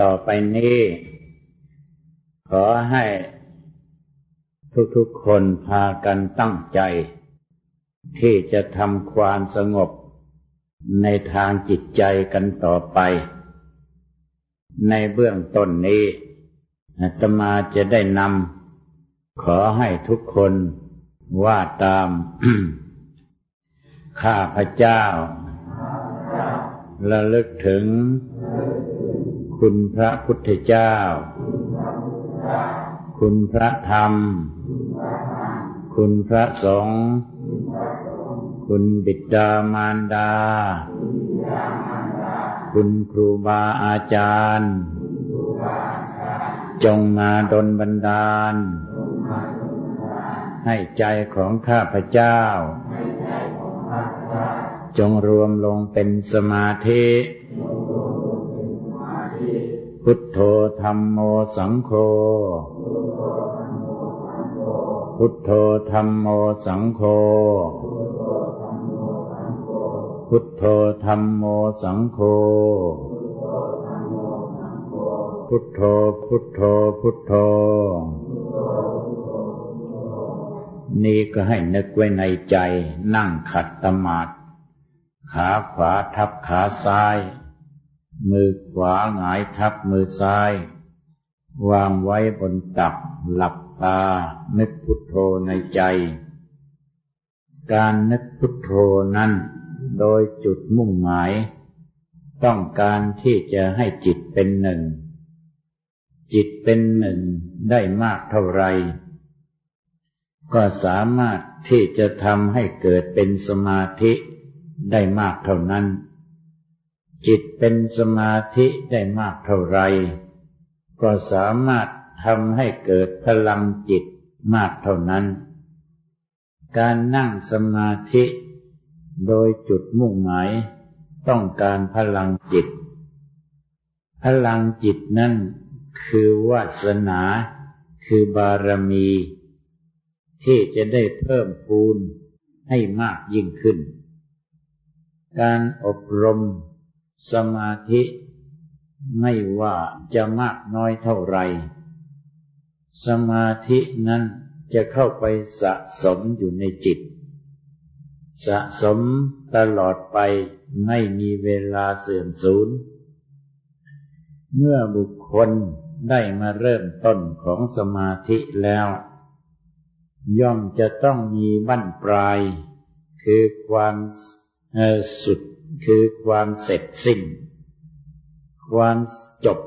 ต่อไปนี้ ขอให้ทุกๆคนพากันตั้งใจ ที่จะทำความสงบในทางจิตใจกันต่อไป ในเบื้องต้นนี้อาตมาจะได้นำขอให้ทุกคนว่าตาม ข้าพเจ้าระลึกถึง คุณพระพุทธเจ้า คุณพระธรรม คุณพระสงฆ์ คุณบิดามารดา คุณครูบาอาจารย์ จงมาดลบันดาล ให้ใจของข้าพเจ้า จงรวมลงเป็นสมาธิ พุทโธธรรมโมสังโฆ พุทโธธรรมโมสังโฆ พุทโธธรรมโมสังโฆ พุทโธ พุทโธ พุทโธ นี่ก็ให้นึกไว้ในใจนั่งขัดตมาดขาขวาทับขาซ้าย มือขวาหงายทับมือซ้าย วางไว้บนตักหลับตา นึกพุทโธในใจ การนึกพุทโธนั้น โดยจุดมุ่งหมาย ต้องการที่จะให้จิตเป็นหนึ่ง จิตเป็นหนึ่งได้มากเท่าไร ก็สามารถที่จะทำให้เกิดเป็นสมาธิได้มากเท่านั้น จิตเป็นสมาธิได้มากเท่าไร ก็สามารถทำให้เกิดพลังจิตมากเท่านั้น การนั่งสมาธิ โดยจุดมุ่งหมาย ต้องการพลังจิต พลังจิตนั่นคือวาสนา คือบารมี ที่จะได้เพิ่มพูนให้มากยิ่งขึ้น การอบรม สมาธิไม่ว่าจะมากน้อยเท่าไร สมาธินั้นจะเข้าไปสะสมอยู่ในจิต สะสมตลอดไปไม่มีเวลาเสื่อมสูญ เมื่อบุคคลได้มาเริ่มต้นของสมาธิแล้ว ย่อมจะต้องมีบั้นปลาย คือความสุด คือความเสร็จสิ้น ความจบ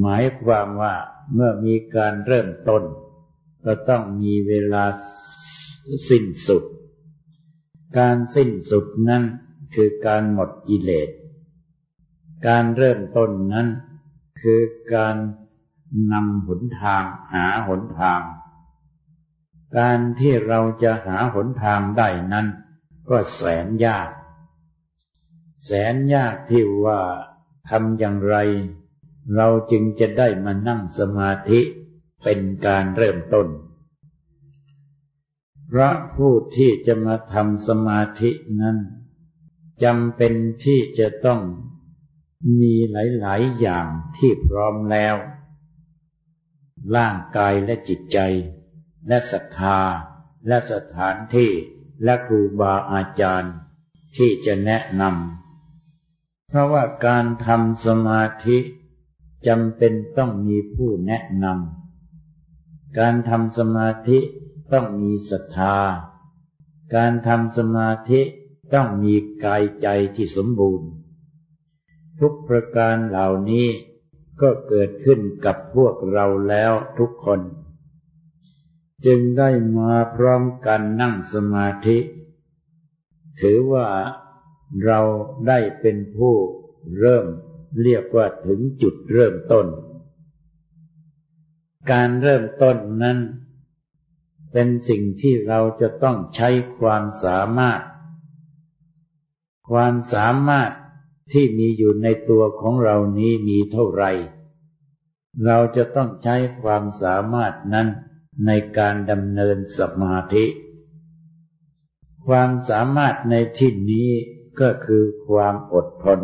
หมายความว่าเมื่อมีการเริ่มต้น ก็ต้องมีเวลาสิ้นสุด การสิ้นสุดนั้นคือการหมดกิเลส การเริ่มต้นนั้น คือการนำหนทางหาหนทาง การที่เราจะหาหนทางได้นั้น ก็แสนยาก แสนยากที่ว่าทำอย่างไร เราจึงจะได้มานั่งสมาธิเป็นการเริ่มต้น พระผู้ที่จะมาทำสมาธินั้นจำเป็นที่จะต้องมีหลาย ๆ อย่างที่พร้อมแล้ว ร่างกายและจิตใจ และศรัทธา และสถานที่และครูบาอาจารย์ ที่จะแนะนำ เพราะว่าการทำสมาธิจำเป็นต้องมีผู้แนะนำ การทำสมาธิต้องมีศรัทธา การทำสมาธิต้องมีกายใจที่สมบูรณ์ ทุกประการเหล่านี้ก็เกิดขึ้นกับพวกเราแล้วทุกคน จึงได้มาพร้อมกันนั่งสมาธิ ถือว่า เราได้เป็นผู้เริ่มเรียกว่าถึงจุดเริ่มต้น การเริ่มต้นนั้น เป็นสิ่งที่เราจะต้องใช้ความสามารถ ความสามารถที่มีอยู่ในตัวของเรานี้มีเท่าไรเราจะต้องใช้ความสามารถนั้นในการดำเนินสมาธิ ความสามารถในที่นี้ ก็คือความอดทน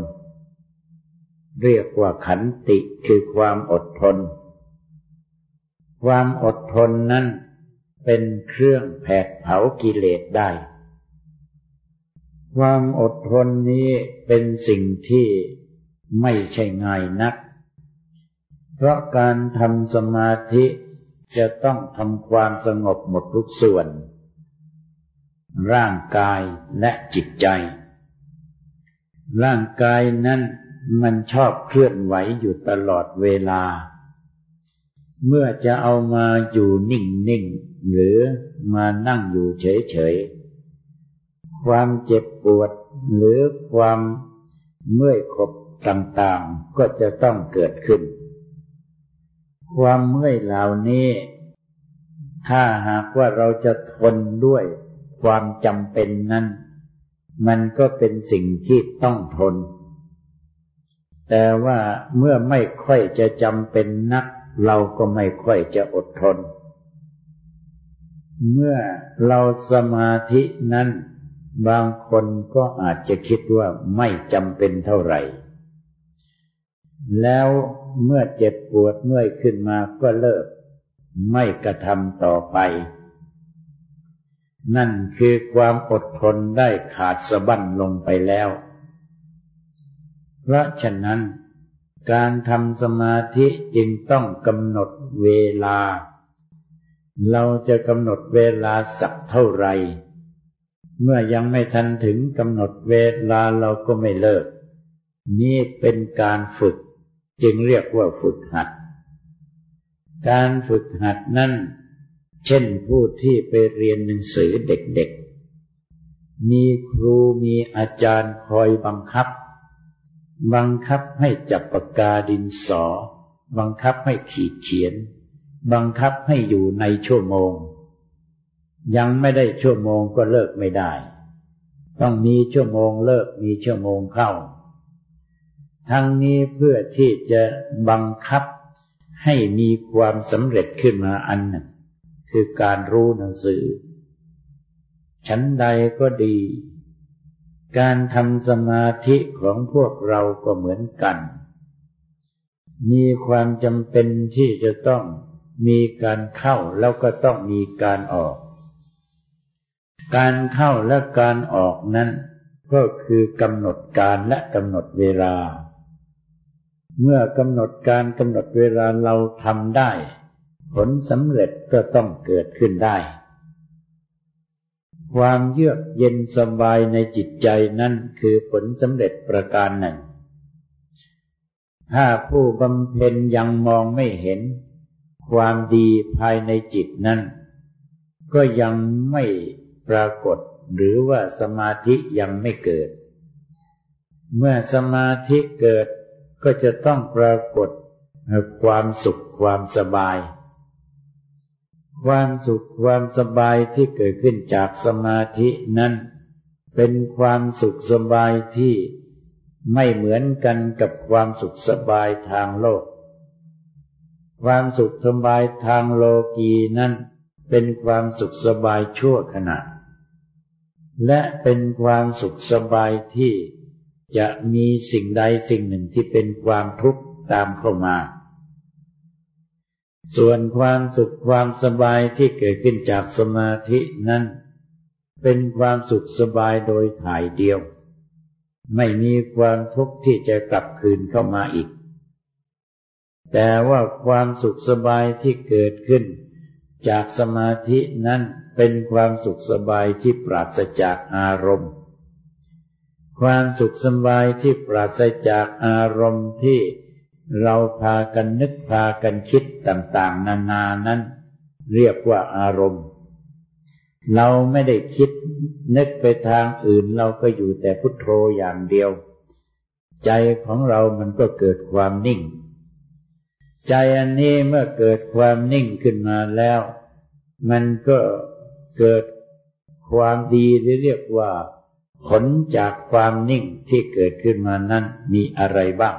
เรียกว่าขันติคือความอดทน ความอดทนนั้นเป็นเครื่องแผดเผากิเลสได้ ความอดทนนี้เป็นสิ่งที่ไม่ใช่ง่ายนัก เพราะการทำสมาธิจะต้องทำความสงบหมดทุกส่วน ร่างกายและจิตใจ ร่างกายนั้นมันชอบเคลื่อนไหวอยู่ตลอดเวลา เมื่อจะเอามาอยู่นิ่งๆ หรือมานั่งอยู่เฉยๆ ความเจ็บปวดหรือความเมื่อยขบต่างๆ ก็จะต้องเกิดขึ้น ความเมื่อยเหล่านี้ ถ้าหากว่าเราจะทนด้วยความจำเป็นนั้น มันก็เป็นสิ่งที่ต้องทน แต่ว่าเมื่อไม่ค่อยจะจำเป็นนัก เราก็ไม่ค่อยจะอดทน เมื่อเราสมาธินั้น บางคนก็อาจจะคิดว่าไม่จำเป็นเท่าไหร่ แล้วเมื่อเจ็บปวดเมื่อยขึ้นมาก็เลิก ไม่กระทำต่อไป นั่นคือความอดทนได้ขาดสะบั้นลงไปแล้ว เพราะฉะนั้น การทำสมาธิจึงต้องกำหนดเวลา เราจะกำหนดเวลาสักเท่าไรเมื่อยังไม่ทันถึงกำหนดเวลาเราก็ไม่เลิก นี่เป็นการฝึก จึงเรียกว่าฝึกหัด การฝึกหัดนั้น เช่นผู้ที่ไปเรียนหนังสือเด็กๆ มีครูมีอาจารย์คอยบังคับ บังคับให้จับปากกาดินสอ บังคับให้ขีดเขียน บังคับให้อยู่ในชั่วโมง ยังไม่ได้ชั่วโมงก็เลิกไม่ได้ ต้องมีชั่วโมงเลิกมีชั่วโมงเข้า ทั้งนี้เพื่อที่จะบังคับให้มีความสำเร็จขึ้นมาอันหนึ่ง คือการรู้หนังสือ ชั้นใดก็ดี การทำสมาธิของพวกเราก็เหมือนกัน มีความจำเป็นที่จะต้องมีการเข้าแล้วก็ต้องมีการออก การเข้าและการออกนั้นก็คือกำหนดการและกำหนดเวลา เมื่อกำหนดการกำหนดเวลาเราทำได้ ผลสำเร็จก็ต้องเกิดขึ้นได้ ความเยือกเย็นสบายในจิตใจนั่นคือผลสำเร็จประการหนึ่ง ถ้าผู้บำเพ็ญยังมองไม่เห็น ความดีภายในจิตนั้น ก็ยังไม่ปรากฏหรือว่าสมาธิยังไม่เกิด เมื่อสมาธิเกิดก็จะต้องปรากฏความสุขความสบาย ความสุขความสบายที่เกิดขึ้นจากสมาธินั้น เป็นความสุขสบายที่ไม่เหมือนกันกับความสุขสบายทางโลก ความสุขสบายทางโลกีนั้น เป็นความสุขสบายชั่วขณะ และเป็นความสุขสบายที่จะมีสิ่งใดสิ่งหนึ่งที่เป็นความทุกข์ตามเข้ามา ส่วนความสุขความสบายที่เกิดขึ้นจากสมาธินั้น เป็นความสุขสบายโดยถ่ายเดียว ไม่มีความทุกข์ที่จะกลับคืนเข้ามาอีก แต่ว่าความสุขสบายที่เกิดขึ้น จากสมาธินั้นเป็นความสุขสบายที่ปราศจากอารมณ์ ความสุขสบายที่ปราศจากอารมณ์ที่ เราพากันนึกพากันคิดต่าง ๆ นานานั้น เรียกว่าอารมณ์ เราไม่ได้คิดนึกไปทางอื่นเราก็อยู่แต่พุทโธอย่างเดียว ใจของเรามันก็เกิดความนิ่ง ใจอันนี้เมื่อเกิดความนิ่งขึ้นมาแล้ว มันก็เกิดความดีเรียกว่า ผลจากความนิ่งที่เกิดขึ้นมานั้นมีอะไรบ้าง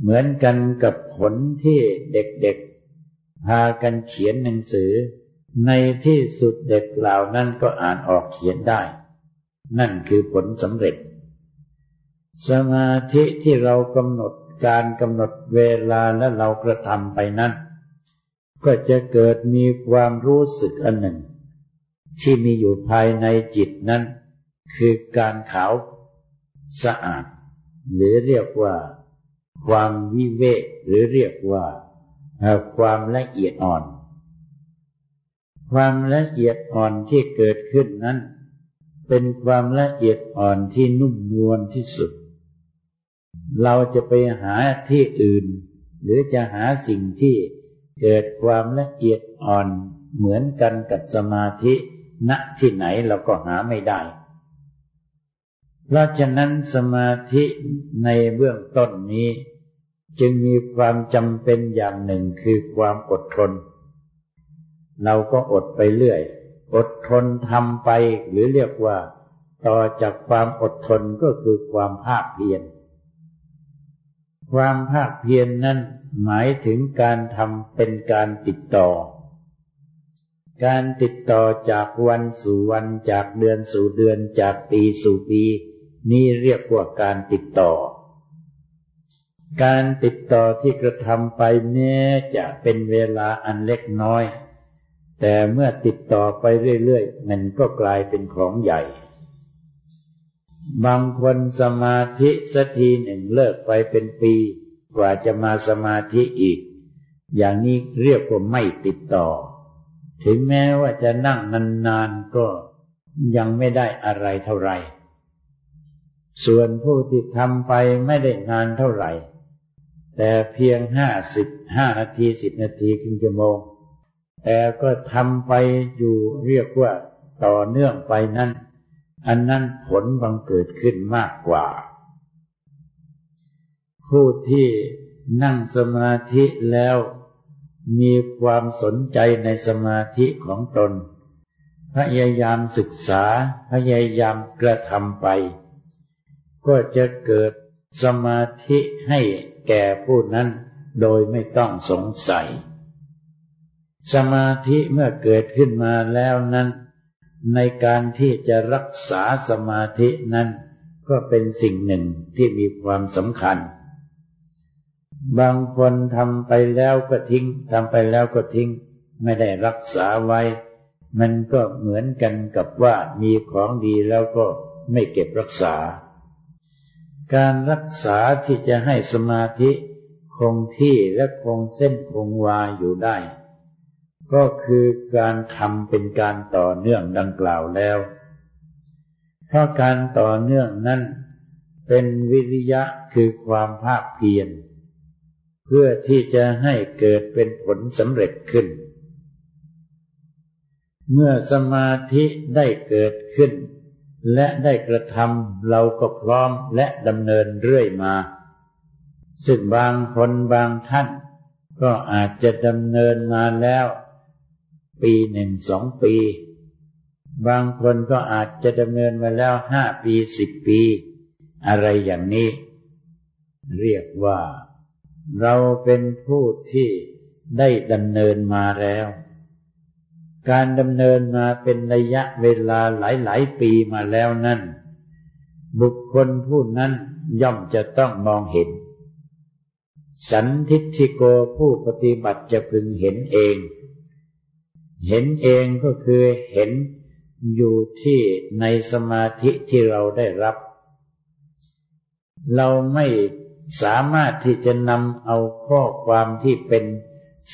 เหมือนกันกับผลที่เด็กๆ พากันเขียนหนังสือ ในที่สุดเด็กเหล่านั้นก็อ่านออกเขียนได้ นั่นคือผลสำเร็จ สมาธิที่เรากำหนดการกำหนดเวลาและเรากระทำไปนั้น ก็จะเกิดมีความรู้สึกอันหนึ่ง ที่มีอยู่ภายในจิตนั้น คือการขาวสะอาด หรือเรียกว่า ความวิเวกหรือเรียกว่าความละเอียดอ่อน ความละเอียดอ่อนที่เกิดขึ้นนั้น เป็นความละเอียดอ่อนที่นุ่มนวลที่สุด เราจะไปหาที่อื่น หรือจะหาสิ่งที่เกิดความละเอียดอ่อนเหมือนกันกับสมาธิณที่ไหนเราก็หาไม่ได้ เพราะฉะนั้นสมาธิในเบื้องต้นนี้ จึงมีความจำเป็นอย่างหนึ่งคือความอดทน เราก็อดไปเรื่อย อดทนทำไปหรือเรียกว่า ต่อจากความอดทนก็คือความภาคเพียรความภาคเพียรนนั้นหมายถึงการทำเป็นการติดต่อ การติดต่อจากวันสู่วันจากเดือนสู่เดือนจากปีสู่ปี นี่เรียกว่าการติดต่อ การติดต่อที่กระทำไปแม้จะเป็นเวลาอันเล็กน้อย แต่เมื่อติดต่อไปเรื่อยๆ มันก็กลายเป็นของใหญ่ บางคนสมาธิสักทีหนึ่งเลิกไปเป็นปี กว่าจะมาสมาธิอีก อย่างนี้เรียกว่าไม่ติดต่อ ถึงแม้ว่าจะนั่งนานๆก็ยังไม่ได้อะไรเท่าไหร่ ส่วนผู้ที่ทำไปไม่ได้นานเท่าไหร่ แต่เพียงห้าสิบห้านาทีสิบนาทีครึ่งชั่วโมง แต่ก็ทำไปอยู่เรียกว่าต่อเนื่องไปนั้น อันนั้นผลบังเกิดขึ้นมากกว่า ผู้ที่นั่งสมาธิแล้วมีความสนใจในสมาธิของตน พยายามศึกษา พยายามกระทำไป ก็จะเกิดสมาธิให้แก่ผู้นั้นโดยไม่ต้องสงสัย สมาธิเมื่อเกิดขึ้นมาแล้วนั้น ในการที่จะรักษาสมาธินั้น ก็เป็นสิ่งหนึ่งที่มีความสำคัญ บางคนทำไปแล้วก็ทิ้งทำไปแล้วก็ทิ้ง ไม่ได้รักษาไว้ มันก็เหมือนกันกับว่ามีของดีแล้วก็ไม่เก็บรักษา การรักษาที่จะให้สมาธิคงที่และคงเส้นคงวาอยู่ได้ ก็คือการทำเป็นการต่อเนื่องดังกล่าวแล้ว เพราะการต่อเนื่องนั้นเป็นวิริยะคือความภาคเพียรเพื่อที่จะให้เกิดเป็นผลสำเร็จขึ้น เมื่อสมาธิได้เกิดขึ้น และได้กระทำเราก็พร้อมและดำเนินเรื่อยมา ซึ่งบางคนบางท่าน ก็อาจจะดำเนินมาแล้ว ปีหนึ่งสองปี บางคนก็อาจจะดำเนินมาแล้วห้าปีสิบปี อะไรอย่างนี้ เรียกว่า เราเป็นผู้ที่ได้ดำเนินมาแล้ว การดำเนินมาเป็นระยะเวลาหลาย ๆ ปีมาแล้วนั่นบุคคลผู้นั้นย่อมจะต้องมองเห็น สันทิฐิโกผู้ปฏิบัติจะพึงเห็นเอง เห็นเองก็คือเห็นอยู่ที่ในสมาธิที่เราได้รับ เราไม่สามารถที่จะนำเอาข้อความที่เป็น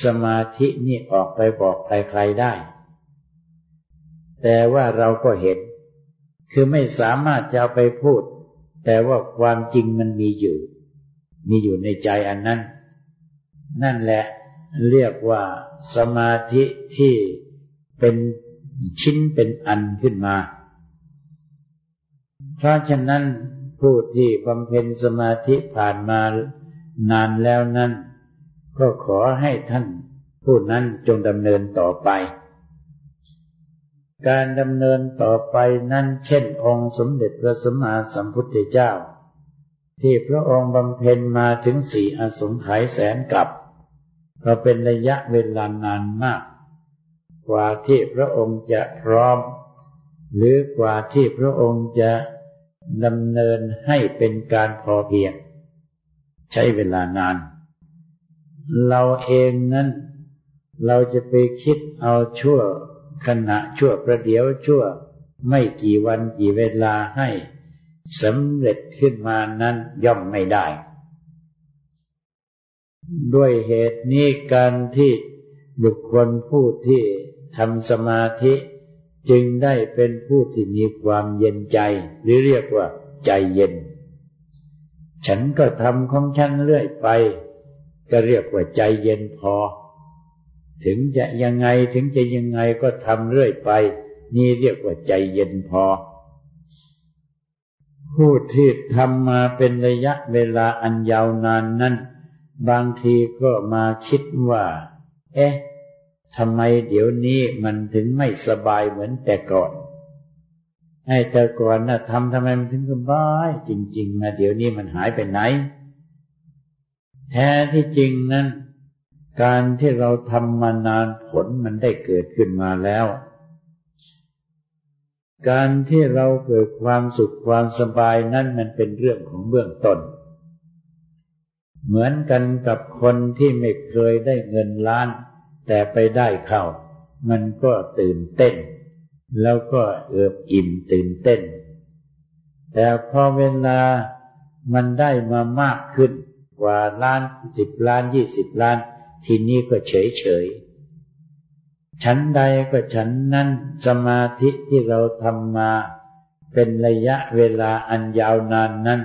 สมาธินี่ออกไปบอกใครๆได้ แต่ว่าเราก็เห็น คือไม่สามารถจะไปพูด แต่ว่าความจริงมันมีอยู่ มีอยู่ในใจอันนั้น นั่นแหละเรียกว่าสมาธิที่เป็นชิ้นเป็นอันขึ้นมา เพราะฉะนั้นผู้ที่บำเพ็ญสมาธิผ่านมานานแล้วนั้น ก็ขอให้ท่านผู้นั้นจงดำเนินต่อไป การดำเนินต่อไปนั้นเช่นองค์สมเด็จพระสัมมาสัมพุทธเจ้า ที่พระองค์บำเพ็ญมาถึงสี่อสงไขยแสนกับก็เป็นระยะเวลานานมาก กว่าที่พระองค์จะพร้อม หรือกว่าที่พระองค์จะดำเนินให้เป็นการพอเพียง ใช้เวลานาน เราเองนั้น เราจะไปคิดเอาชั่ว ขณะชั่วประเดี๋ยวชั่วไม่กี่วันกี่เวลาให้สำเร็จขึ้นมานั้นย่อมไม่ได้ ด้วยเหตุนี้การที่บุคคลผู้ที่ทำสมาธิจึงได้เป็นผู้ที่มีความเย็นใจ หรือเรียกว่าใจเย็น ฉันก็ทำของฉันเรื่อยไป ก็เรียกว่าใจเย็นพอ ถึงจะยังไงถึงจะยังไงก็ทำเรื่อยไป นี่เรียกว่าใจเย็นพอ ผู้ที่ทำมาเป็นระยะเวลาอันยาวนานนั้น บางทีก็มาคิดว่า เอ๊ะทำไมเดี๋ยวนี้มันถึงไม่สบายเหมือนแต่ก่อนไอ้แต่ก่อนนะ่ะทำทำไมมันถึงสบาย จริง ๆ นะเดี๋ยวนี้มันหายไปไหน แท้ที่จริงนั้น การที่เราทำมานานผลมันได้เกิดขึ้นมาแล้ว การที่เราเกิดความสุขความสบายนั้นมันเป็นเรื่องของเบื้องต้น เหมือนกันกับคนที่ไม่เคยได้เงินล้าน แต่ไปได้เข้า มันก็ตื่นเต้น แล้วก็เอิบอิ่มตื่นเต้น แต่พอเวลามันได้มามากขึ้น กว่าล้านสิบล้านยี่สิบล้าน ทีนี้ก็เฉยเฉยฉันใดก็ฉันนั้นสมาธิที่เราทำมา เป็นระยะเวลาอันยาวนานนั้น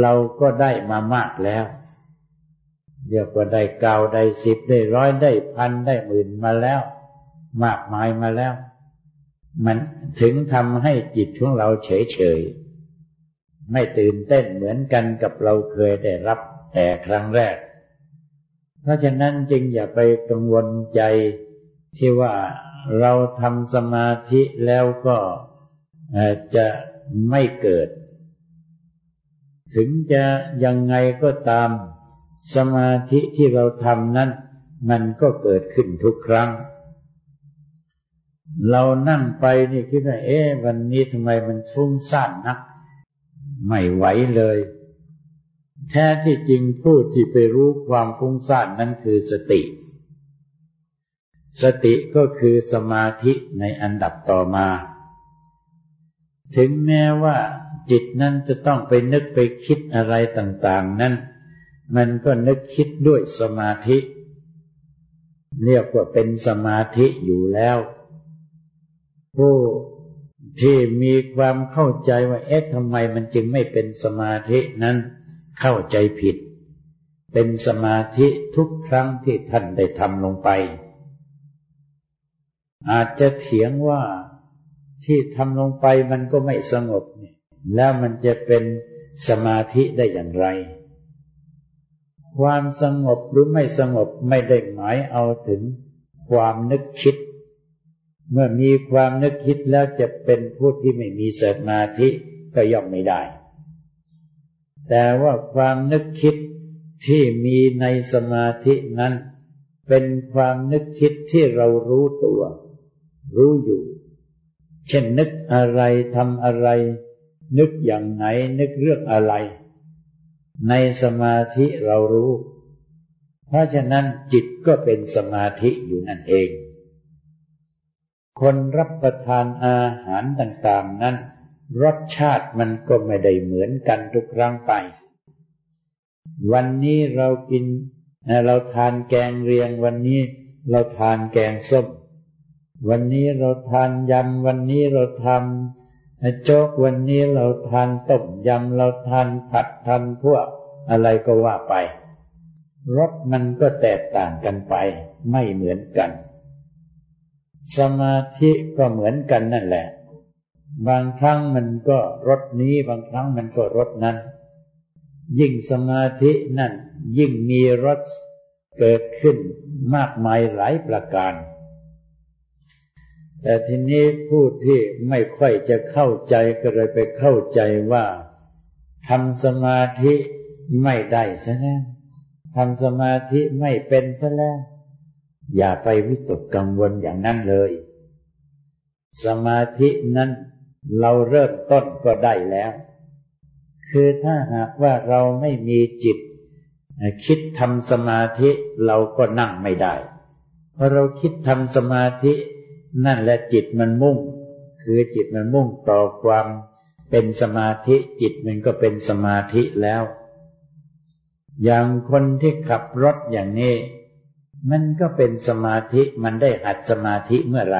เราก็ได้มามากแล้วเรียกว่าได้เก้าได้สิบได้ร้อยได้พันได้หมื่นมาแล้ว มากมายมาแล้ว มันถึงทำให้จิตของเราเฉยเฉยไม่ตื่นเต้นเหมือนกันกับเราเคยได้รับแต่ครั้งแรก เพราะฉะนั้นจึงอย่าไปกังวลใจที่ว่าเราทำสมาธิแล้วก็จะไม่เกิด ถึงจะยังไงก็ตามสมาธิที่เราทำนั้น มันก็เกิดขึ้นทุกครั้ง เรานั่งไปนี่คิดว่าเอ๊ะวันนี้ทำไมมันฟุ้งซ่านนัก ไม่ไหวเลย แท้ที่จริงผู้ที่ไปรู้ความฟุ้งซ่านนั้นคือสติ สติก็คือสมาธิในอันดับต่อมา ถึงแม้ว่าจิตนั้นจะต้องไปนึกไปคิดอะไรต่างๆ นั้น มันก็นึกคิดด้วยสมาธิ เรียกว่าเป็นสมาธิอยู่แล้ว ผู้ที่มีความเข้าใจว่าเอ๊ะทำไมมันจึงไม่เป็นสมาธินั้น เข้าใจผิด เป็นสมาธิทุกครั้งที่ท่านได้ทำลงไป อาจจะเถียงว่าที่ทำลงไปมันก็ไม่สงบเนี่ยแล้วมันจะเป็นสมาธิได้อย่างไร ความสงบหรือไม่สงบไม่ได้หมายเอาถึงความนึกคิด เมื่อมีความนึกคิดแล้วจะเป็นผู้ที่ไม่มีสมาธิก็ย่อมไม่ได้ แต่ว่าความนึกคิดที่มีในสมาธินั้น เป็นความนึกคิดที่เรารู้ตัว รู้อยู่ เช่นนึกอะไรทำอะไร นึกอย่างไหนนึกเรื่องอะไร ในสมาธิเรารู้ เพราะฉะนั้นจิตก็เป็นสมาธิอยู่นั่นเอง คนรับประทานอาหารต่าง ๆ นั้น รสชาติมันก็ไม่ได้เหมือนกันทุกครั้งไป วันนี้เรากินเราทานแกงเรียงวันนี้เราทานแกงส้ม วันนี้เราทานยำวันนี้เราทำโจ๊กวันนี้เราทานต้มยำเราทานผัดทานพวกอะไรก็ว่าไปรสมันก็แตกต่างกันไป ไม่เหมือนกัน สมาธิก็เหมือนกันนั่นแหละ บางครั้งมันก็รสนี้ บางครั้งมันก็รสนั้น ยิ่งสมาธินั่น ยิ่งมีรสเกิดขึ้นมากมายหลายประการ แต่ทีนี้ผู้ที่ไม่ค่อยจะเข้าใจก็เลยไปเข้าใจว่าทำสมาธิไม่ได้ซะแล้วทำสมาธิไม่เป็นซะแล้ว อย่าไปวิตกกังวลอย่างนั้นเลย สมาธินั้น เราเริ่มต้นก็ได้แล้ว คือถ้าหากว่าเราไม่มีจิต คิดทำสมาธิเราก็นั่งไม่ได้พอเราคิดทำสมาธิ นั่นแหละจิตมันมุ่ง คือจิตมันมุ่งต่อความเป็นสมาธิจิตมันก็เป็นสมาธิแล้ว อย่างคนที่ขับรถอย่างนี้มันก็เป็นสมาธิมันได้หัดสมาธิเมื่อไร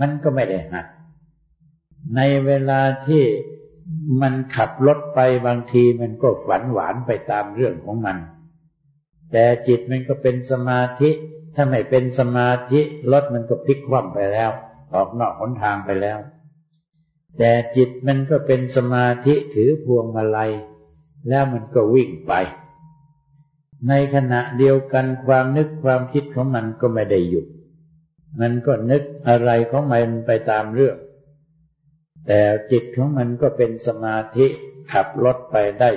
มันก็ไม่ได้หัด ในเวลาที่มันขับรถไปบางทีมันก็ฝันหวานไปตามเรื่องของมัน แต่จิตมันก็เป็นสมาธิ ถ้าไม่เป็นสมาธิรถมันก็พลิกคว่ำไปแล้ว ออกนอกหนทางไปแล้ว แต่จิตมันก็เป็นสมาธิถือพวงมาลัย แล้วมันก็วิ่งไป ในขณะเดียวกันความนึกความคิดของมันก็ไม่ได้หยุด มันก็นึกอะไรของมันไปตามเรื่อง แต่จิตของมันก็เป็นสมาธิขับรถไปได้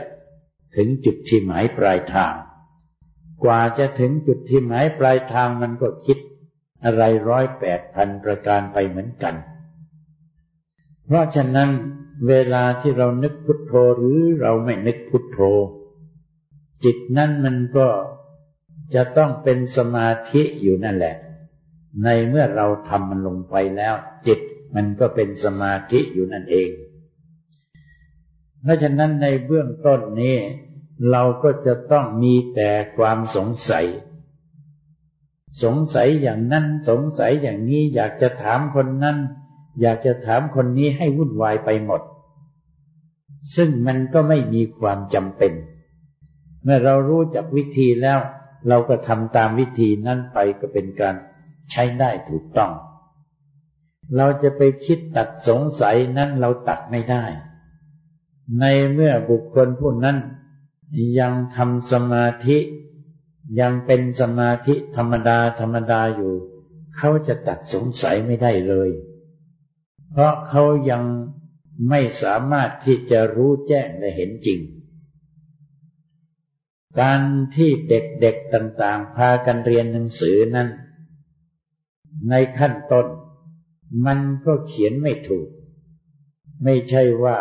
ถึงจุดที่หมายปลายทาง กว่าจะถึงจุดที่หมายปลายทางมันก็คิดอะไรร้อยแปดพันประการไปเหมือนกัน เพราะฉะนั้นเวลาที่เรานึกพุทโธหรือเราไม่นึกพุทโธ จิตนั้นมันก็จะต้องเป็นสมาธิอยู่นั่นแหละ ในเมื่อเราทำมันลงไปแล้ว จิต มันก็เป็นสมาธิอยู่นั่นเอง เพราะฉะนั้นในเบื้องต้นนี้ เราก็จะต้องมีแต่ความสงสัย สงสัยอย่างนั้นสงสัยอย่างนี้อยากจะถามคนนั้น อยากจะถามคนนี้ให้วุ่นวายไปหมด ซึ่งมันก็ไม่มีความจำเป็น เมื่อเรารู้จักวิธีแล้ว เราก็ทำตามวิธีนั้นไปก็เป็นการใช้ได้ถูกต้อง เราจะไปคิดตัดสงสัยนั้นเราตัดไม่ได้ ในเมื่อบุคคลผู้นั้น ยังทำสมาธิ ยังเป็นสมาธิธรรมดาธรรมดาอยู่ เขาจะตัดสงสัยไม่ได้เลย เพราะเขายังไม่สามารถที่จะรู้แจ้งและเห็นจริง การที่เด็กๆต่างๆ พากันเรียนหนังสือนั้น ในขั้นต้น มันก็เขียนไม่ถูก ไม่ใช่ว่า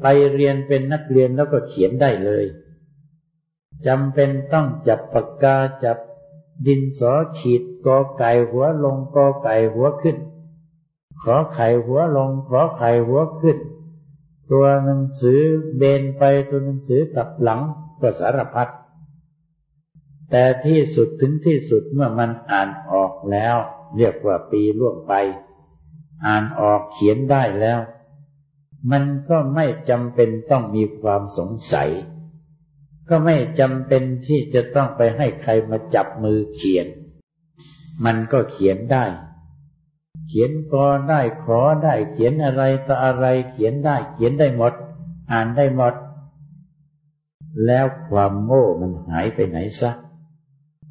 ไปเรียนเป็นนักเรียนแล้วก็เขียนได้เลยจำเป็นต้องจับปากกาจับดินสอขีดกอไก่หัวลงกอไก่หัวขึ้น ขอไข่หัวลงขอไข่หัวขึ้น ตัวหนังสือเบนไปตัวหนังสือกลับหลังก็สารพัดแต่ที่สุดถึงที่สุดเมื่อมันอ่านออกแล้ว เรียกว่าปีล่วงไป อ่านออกเขียนได้แล้ว มันก็ไม่จำเป็นต้องมีความสงสัย ก็ไม่จำเป็นที่จะต้องไปให้ใครมาจับมือเขียน มันก็เขียนได้ เขียนกอได้ขอได้เขียนอะไรต่ออะไรเขียนได้เขียนได้หมด อ่านได้หมด แล้วความโง่มันหายไปไหนซะ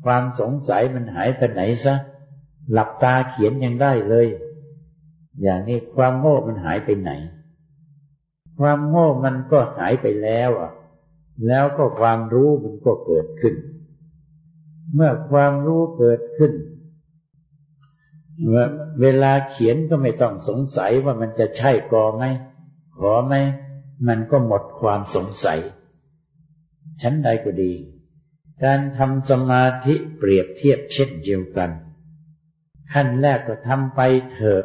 ความสงสัยมันหายไปไหนซะ หลับตาเขียนยังได้เลย อย่างนี้ความโง่มันหายไปไหน ความโง่มันก็หายไปแล้วอะ แล้วก็ความรู้มันก็เกิดขึ้น เมื่อความรู้เกิดขึ้น เวลาเขียนก็ไม่ต้องสงสัยว่ามันจะใช่กอไหมขอไหมมันก็หมดความสงสัย ชั้นใดก็ดี การทำสมาธิเปรียบเทียบเช่นเดียวกัน ขั้นแรกก็ทำไปเถอะ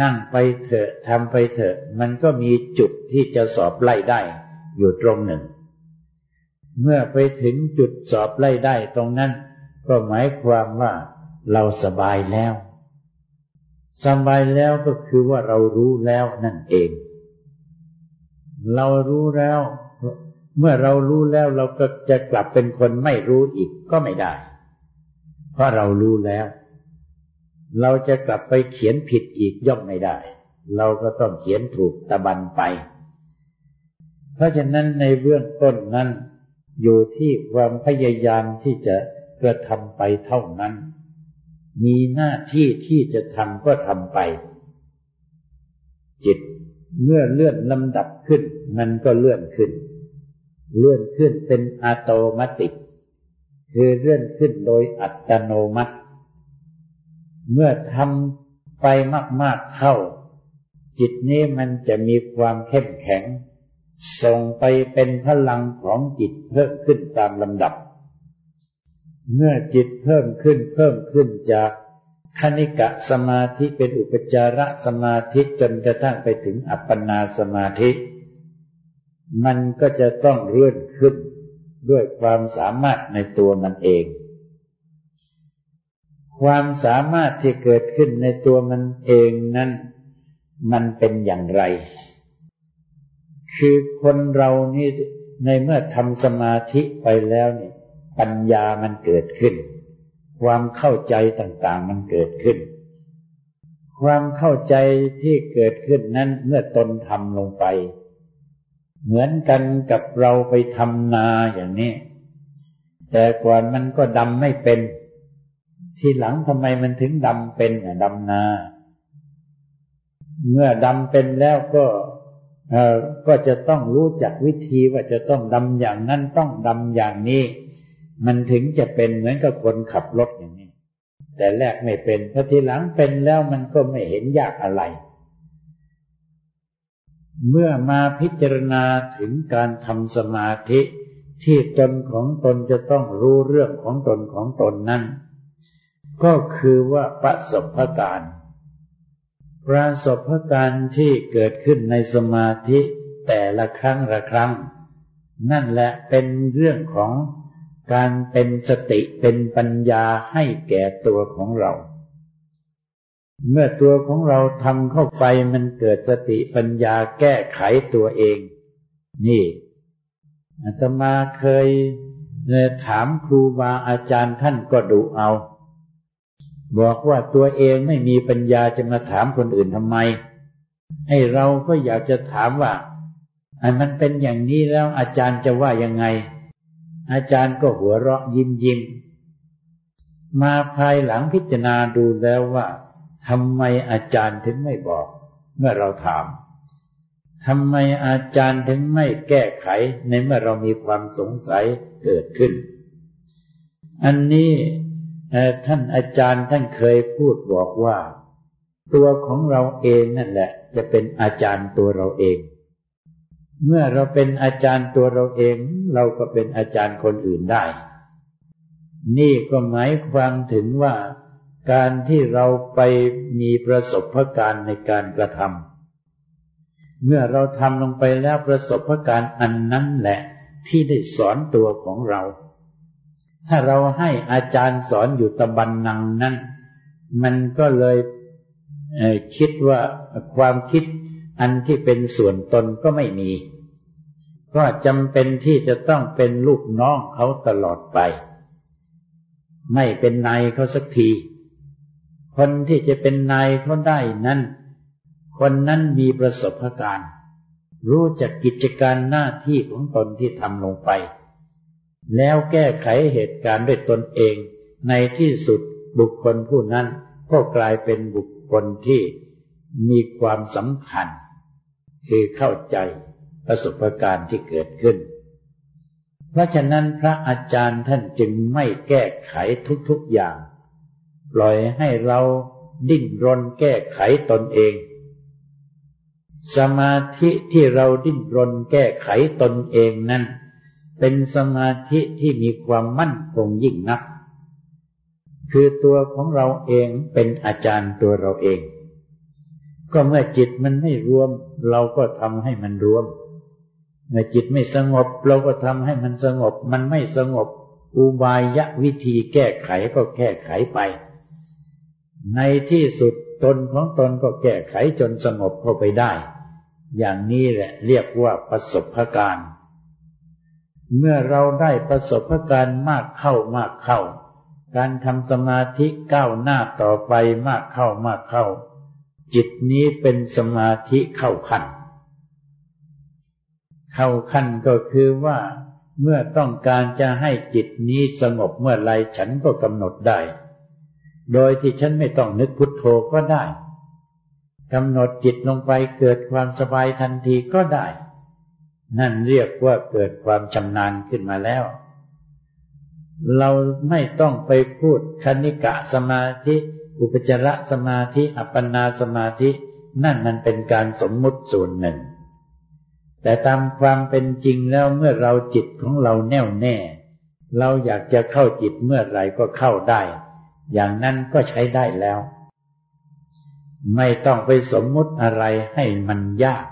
นั่งไปเถอะทำไปเถอะ มันก็มีจุดที่จะสอบไล่ได้ อยู่ตรงหนึ่ง เมื่อไปถึงจุดสอบไล่ได้ตรงนั้น ก็หมายความว่าเราสบายแล้ว สบายแล้วก็คือว่าเรารู้แล้วนั่นเอง เรารู้แล้ว เมื่อเรารู้แล้วเราก็จะกลับเป็นคนไม่รู้อีกก็ไม่ได้ เพราะเรารู้แล้ว เราจะกลับไปเขียนผิดอีกย่อมไม่ได้ เราก็ต้องเขียนถูกตะบันไป เพราะฉะนั้นในเบื้องต้นนั้น อยู่ที่ความพยายามที่จะกระทำไปเท่านั้น มีหน้าที่ที่จะทำก็ทำไป จิตเมื่อเลื่อนลำดับขึ้น มันก็เลื่อนขึ้น เลื่อนขึ้นเป็นอัตโนมัติ คือเลื่อนขึ้นโดยอัตโนมัติ เมื่อทำไปมาก ๆเข้า จิตนี้มันจะมีความเข้มแข็ง ส่งไปเป็นพลังของจิตเพิ่มขึ้นตามลำดับ เมื่อจิตเพิ่มขึ้นเพิ่มขึ้นจากคณิกะสมาธิเป็นอุปจารสมาธิจนกระทั่งไปถึงอัปปนาสมาธิ มันก็จะต้องเลื่อนขึ้นด้วยความสามารถในตัวมันเอง ความสามารถที่เกิดขึ้นในตัวมันเองนั้น มันเป็นอย่างไร คือคนเรานี่ในเมื่อทำสมาธิไปแล้วนี่ปัญญามันเกิดขึ้น ความเข้าใจต่างๆมันเกิดขึ้น ความเข้าใจที่เกิดขึ้นนั้นเมื่อตนทำลงไป เหมือนกันกับเราไปทำนาอย่างนี้ แต่ก่อนมันก็ดำไม่เป็น ทีหลังทำไมมันถึงดำเป็นดำนา เมื่อดำเป็นแล้วก็ก็จะต้องรู้จักวิธีว่าจะต้องดำอย่างนั้นต้องดำอย่างนี้ มันถึงจะเป็นเหมือนกับคนขับรถอย่างนี้ แต่แรกไม่เป็นพอทีหลังเป็นแล้วมันก็ไม่เห็นยากอะไร เมื่อมาพิจารณาถึงการทำสมาธิที่ตนของตนจะต้องรู้เรื่องของตนของตนนั้น ก็คือว่าประสบการณ์ประสบการณ์ที่เกิดขึ้นในสมาธิแต่ละครั้งละครั้ง นั่นแหละเป็นเรื่องของการเป็นสติเป็นปัญญาให้แก่ตัวของเรา เมื่อตัวของเราทำเข้าไปมันเกิดสติปัญญาแก้ไขตัวเอง นี่อาตมาเคยถามครูบาอาจารย์ท่านก็ดุเอา บอกว่าตัวเองไม่มีปัญญาจะมาถามคนอื่นทำไม ให้เราก็อยากจะถามว่าอันมันเป็นอย่างนี้แล้วอาจารย์จะว่ายังไง อาจารย์ก็หัวเราะยิ้มยิ้มมาภายหลังพิจารณาดูแล้วว่าทำไมอาจารย์ถึงไม่บอก เมื่อเราถามทำไมอาจารย์ถึงไม่แก้ไขในเมื่อเรามีความสงสัยเกิดขึ้น อันนี้ ท่านอาจารย์ท่านเคยพูดบอกว่า ตัวของเราเองนั่นแหละ จะเป็นอาจารย์ตัวเราเอง เมื่อเราเป็นอาจารย์ตัวเราเอง เราก็เป็นอาจารย์คนอื่นได้ นี่ก็หมายความถึงว่า การที่เราไปมีประสบการณ์ในการกระทำเมื่อเราทำลงไปแล้วประสบการณ์อันนั้นแหละ ที่ได้สอนตัวของเรา ถ้าเราให้อาจารย์สอนอยู่ตะบันนังนั้น มันก็เลยเคิดว่าความคิดอันที่เป็นส่วนตนก็ไม่มี ก็จำเป็นที่จะต้องเป็นลูกน้องเขาตลอดไป ไม่เป็นนายเขาสักที คนที่จะเป็นนายเขาได้นั้น คนนั้นมีประสบการณ์ รู้จักกิจการหน้าที่ของตนที่ทำลงไป แล้วแก้ไขเหตุการณ์ด้วยตนเอง ในที่สุดบุคคลผู้นั้นก็กลายเป็นบุคคลที่มีความสำคัญ คือเข้าใจประสบการณ์ที่เกิดขึ้น เพราะฉะนั้นพระอาจารย์ท่านจึงไม่แก้ไขทุกๆอย่าง ปล่อยให้เราดิ้นรนแก้ไขตนเอง สมาธิที่เราดิ้นรนแก้ไขตนเองนั้น เป็นสมาธิที่มีความมั่นคงยิ่งนัก คือตัวของเราเองเป็นอาจารย์ตัวเราเอง ก็เมื่อจิตมันไม่รวม เราก็ทำให้มันรวม เมื่อจิตไม่สงบ เราก็ทำให้มันสงบ มันไม่สงบ อุบายะวิธีแก้ไขก็แก้ไขไป ในที่สุดตนของตนก็แก้ไขจนสงบเข้าไปได้ อย่างนี้แหละเรียกว่าประสบการณ์ เมื่อเราได้ประสบการณ์มากเข้ามากเข้า การทำสมาธิก้าวหน้าต่อไปมากเข้ามากเข้า จิตนี้เป็นสมาธิเข้าขั้น เข้าขั้นก็คือว่าเมื่อต้องการจะให้จิตนี้สงบเมื่อไรฉันก็กำหนดได้ โดยที่ฉันไม่ต้องนึกพุทโธก็ได้กำหนดจิตลงไปเกิดความสบายทันทีก็ได้ นั่นเรียกว่าเกิดความชำนาญขึ้นมาแล้ว เราไม่ต้องไปพูดคณิกะสมาธิ อุปจารสมาธิ อัปปนาสมาธิ นั่นมันเป็นการสมมุติส่วนหนึ่ง แต่ตามความเป็นจริงแล้วเมื่อเราจิตของเราแน่วแน่ เราอยากจะเข้าจิตเมื่อไหร่ก็เข้าได้ อย่างนั้นก็ใช้ได้แล้ว ไม่ต้องไปสมมุติอะไรให้มันยาก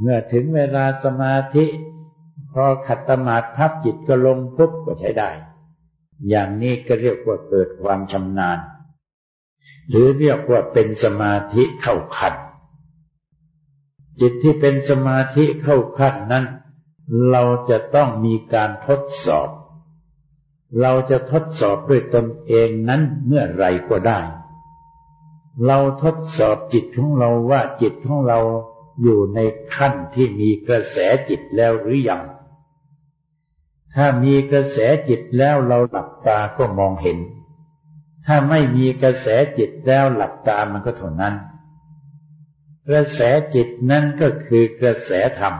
เมื่อถึงเวลาสมาธิ พอขัดตมาดพับจิตก็ลงปุ๊บก็ใช้ได้ อย่างนี้ก็เรียกว่าเกิดความชำนาญ หรือเรียกว่าเป็นสมาธิเข้าขัดจิตที่เป็นสมาธิเข้าขั้นนั้น เราจะต้องมีการทดสอบ เราจะทดสอบด้วยตนเองนั้นเมื่อไรก็ได้ เราทดสอบจิตของเราว่าจิตของเรา อยู่ในขั้นที่มีกระแสจิตแล้วหรือยัง ถ้ามีกระแสจิตแล้วเราหลับตาก็มองเห็น ถ้าไม่มีกระแสจิตแล้วหลับตามันก็เท่านั้น กระแสจิตนั้นก็คือกระแสธรรม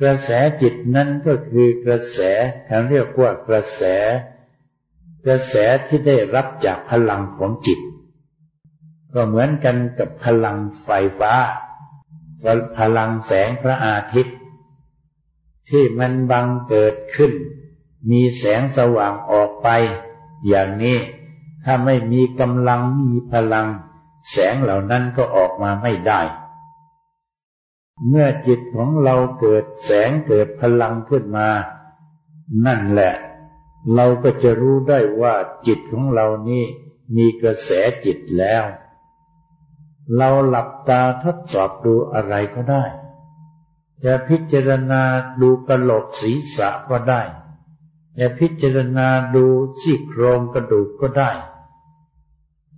กระแสจิตนั้นก็คือกระแสเขาเรียกว่ากระแส กระแสที่ได้รับจากพลังของจิต ก็เหมือนกันกับพลังไฟฟ้า พลังแสงพระอาทิตย์ ที่มันบังเกิดขึ้น มีแสงสว่างออกไป อย่างนี้ถ้าไม่มีกำลังมีพลัง แสงเหล่านั้นก็ออกมาไม่ได้ เมื่อจิตของเราเกิดแสงเกิดพลังขึ้นมา นั่นแหละ เราก็จะรู้ได้ว่าจิตของเรานี่มีกระแสจิตแล้ว เราหลับตาทดสอบดูอะไรก็ได้ จะพิจารณาดูกระโหลกศีรษะก็ได้ จะพิจารณาดูซี่โครงกระดูกก็ได้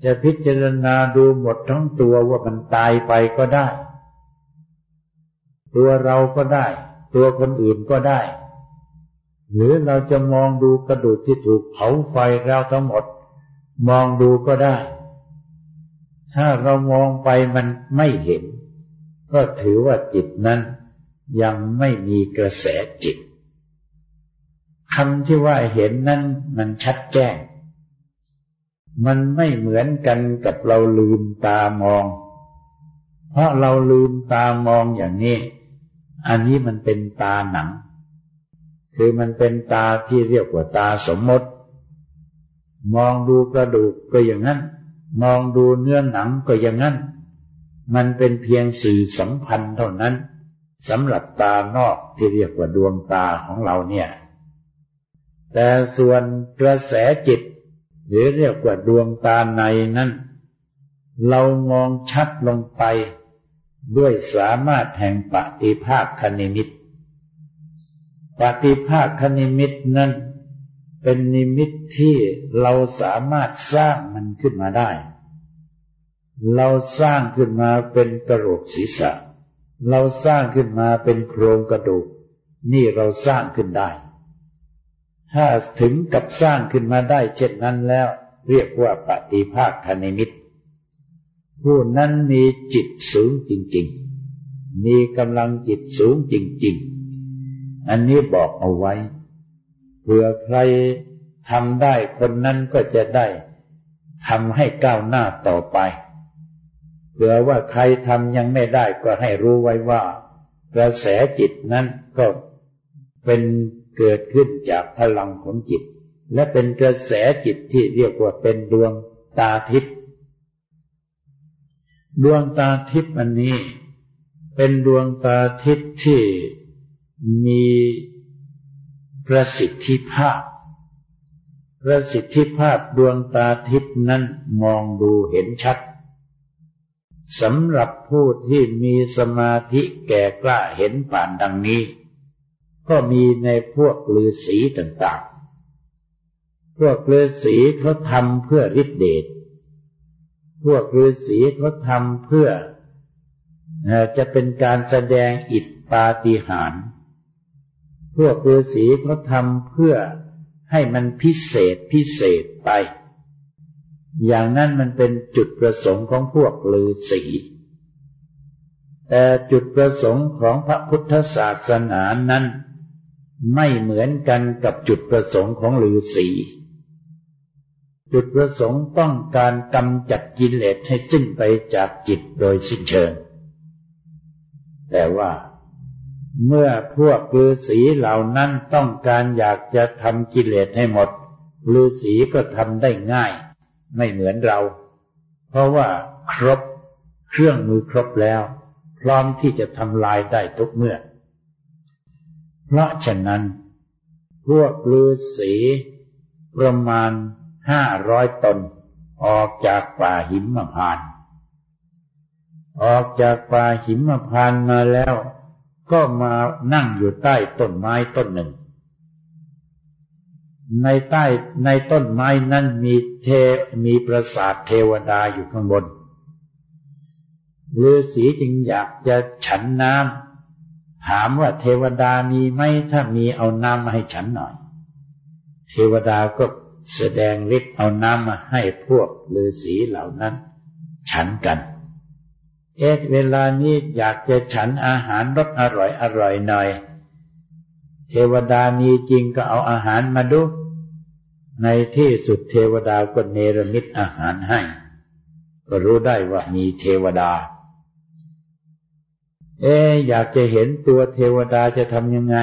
จะพิจารณาดูหมดทั้งตัวว่ามันตายไปก็ได้ ตัวเราก็ได้ ตัวคนอื่นก็ได้ หรือเราจะมองดูกระดูกที่ถูกเผาไฟแล้วทั้งหมด มองดูก็ได้ ถ้าเรามองไปมันไม่เห็น ก็ถือว่าจิตนั้นยังไม่มีกระแสจิตคำที่ว่าเห็นนั้นมันชัดแจ้ง มันไม่เหมือนกันกับเราลืมตามอง เพราะเราลืมตามองอย่างนี้ อันนี้มันเป็นตาหนัง คือมันเป็นตาที่เรียกว่าตาสมมติ มองดูกระดูกก็อย่างนั้น มองดูเนื้อหนังก็อย่างนั้น มันเป็นเพียงสื่อสัมพันธ์เท่านั้นสำหรับตานอกที่เรียกว่าดวงตาของเราเนี่ย แต่ส่วนกระแสจิต หรือเรียกว่าดวงตาในนั้น เรามองชัดลงไป ด้วยสามารถแห่งปฏิภาคคณิมิตปฏิภาคคณิมิตนั้น เป็นนิมิตที่เราสามารถสร้างมันขึ้นมาได้ เราสร้างขึ้นมาเป็นกระโหลกศีรษะ เราสร้างขึ้นมาเป็นโครงกระดูก นี่เราสร้างขึ้นได้ ถ้าถึงกับสร้างขึ้นมาได้ เช่นนั้นแล้ว เรียกว่าปฏิภาคคณิมิต ผู้นั้นมีจิตสูงจริงๆ มีกำลังจิตสูงจริงๆ อันนี้บอกเอาไว้ ผื่อใครทำได้คนนั้นก็จะได้ทำให้ก้าวหน้าต่อไป เผื่อว่าใครทำยังไม่ได้ก็ให้รู้ไว้ว่า กระแสจิตนั้นก็เป็นเกิดขึ้นจากพลังของจิต และเป็นกระแสจิตที่เรียกว่าเป็นดวงตาทิพย์ดวงตาทิพย์อันนี้ เป็นดวงตาทิพย์ที่มี ประสิทธิภาพ ประสิทธิภาพดวงตาทิพนั้นมองดูเห็นชัดสำหรับผู้ที่มีสมาธิแก่กล้าเห็นป่านดังนี้ ก็มีในพวกฤาษีต่างๆ พวกฤาษีเขาทำเพื่อฤทธิเดช พวกฤาษีเขาทำเพื่อจะเป็นการแสดงอิทธิปาฏิหาริย์ พวกฤาษีเขาทำเพื่อให้มันพิเศษพิเศษไป อย่างนั้นมันเป็นจุดประสงค์ของพวกฤาษีแต่จุดประสงค์ของพระพุทธศาสนานั้น ไม่เหมือนกันกับจุดประสงค์ของฤาษีจุดประสงค์ต้องการกำจัดกิเลสให้สิ้นไปจากจิตโดยสิ้นเชิง แต่ว่า เมื่อพวกฤาษีเหล่านั้นต้องการอยากจะทำกิเลสให้หมดฤาษีก็ทำได้ง่าย ไม่เหมือนเรา เพราะว่าครบเครื่องมือครบแล้ว พร้อมที่จะทำลายได้ทุกเมื่อ เพราะฉะนั้น พวกฤาษีประมาณห้าร้อยตน ออกจากป่าหิมพาน ออกจากป่าหิมพานมาแล้ว ก็มานั่งอยู่ใต้ต้นไม้ต้นหนึ่ง ในใต้ในต้นไม้นั้นมีเทมีปราสาทเทวดาอยู่ข้างบนฤาษีจึงอยากจะฉันน้ำถามว่าเทวดามีไหมถ้ามีเอาน้ำมาให้ฉันหน่อย เทวดาก็แสดงฤทธิ์เอาน้ำมาให้พวกฤาษีเหล่านั้น ฉันกัน เอ๊ะเวลานี้อยากจะฉันอาหารรสอร่อยอร่อยหน่อย เทวดามีจริงก็เอาอาหารมาดู ในที่สุดเทวดาก็เนรมิตอาหารให้ ก็รู้ได้ว่ามีเทวดา เอ๊อยากจะเห็นตัวเทวดาจะทำยังไง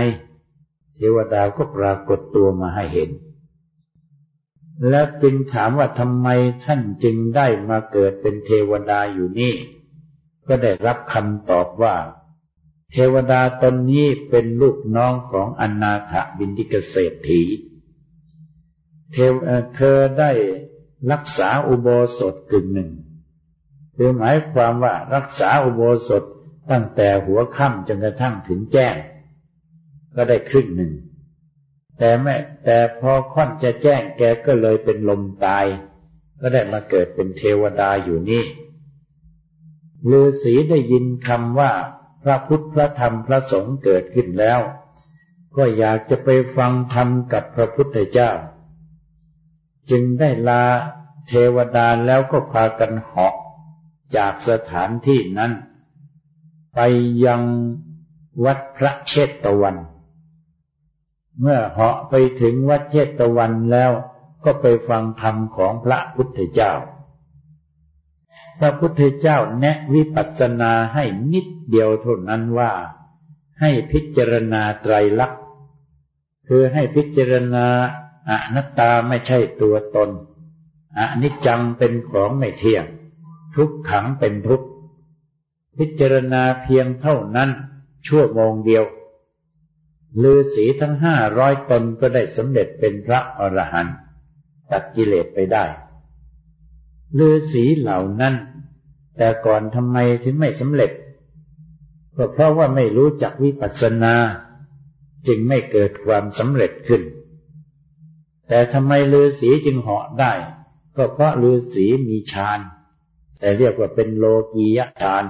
เทวดาก็ปรากฏตัวมาให้เห็นและจึงถามว่าทำไมท่านจึงได้มาเกิดเป็นเทวดาอยู่นี่ ก็ได้รับคำตอบว่า เทวดาตนนี้เป็นลูกน้องของอนาถบินทิกเศรษฐีเธอเธอได้รักษาอุโบสถกึ่งหนึ่งคือหมายความว่ารักษาอุโบสถตั้งแต่หัวค่ำจนกระทั่งถึงแจ้ง ก็ได้ครึ่งหนึ่ง แต่แม่แต่พอค่อนจะแจ้งแกก็เลยเป็นลมตาย ก็ได้มาเกิดเป็นเทวดาอยู่นี่ ฤาษีได้ยินคำว่า พระพุทธพระธรรมพระสงฆ์เกิดขึ้นแล้ว ก็อยากจะไปฟังธรรมกับพระพุทธเจ้า จึงได้ลาเทวดาแล้วก็พากันเหาะจากสถานที่นั้น ไปยังวัดพระเชตตะวัน เมื่อเหาะไปถึงวัดเชตตะวันแล้วก็ไปฟังธรรมของพระพุทธเจ้า พระพุทธเจ้าแนะวิปัสสนาให้นิดเดียวเท่านั้นว่า ให้พิจารณาไตรลักษณ์คือให้พิจารณาอนัตตาไม่ใช่ตัวตนอนิจจังเป็นของไม่เที่ยง ทุกขังเป็นทุกข์พิจารณาเพียงเท่านั้น ชั่วโมงเดียวลือสีทั้งห้าร้อยตนก็ได้สำเร็จเป็นพระอรหันต์ตัดกิเลสไปได้ ฤาษีเหล่านั้น แต่ก่อนทำไมถึงไม่สำเร็จ ก็เพราะว่าไม่รู้จักวิปัสสนา จึงไม่เกิดความสำเร็จขึ้น แต่ทำไมฤาษีจึงเหาะได้ ก็เพราะฤาษีมีฌาน แต่เรียกว่าเป็นโลกียฌาน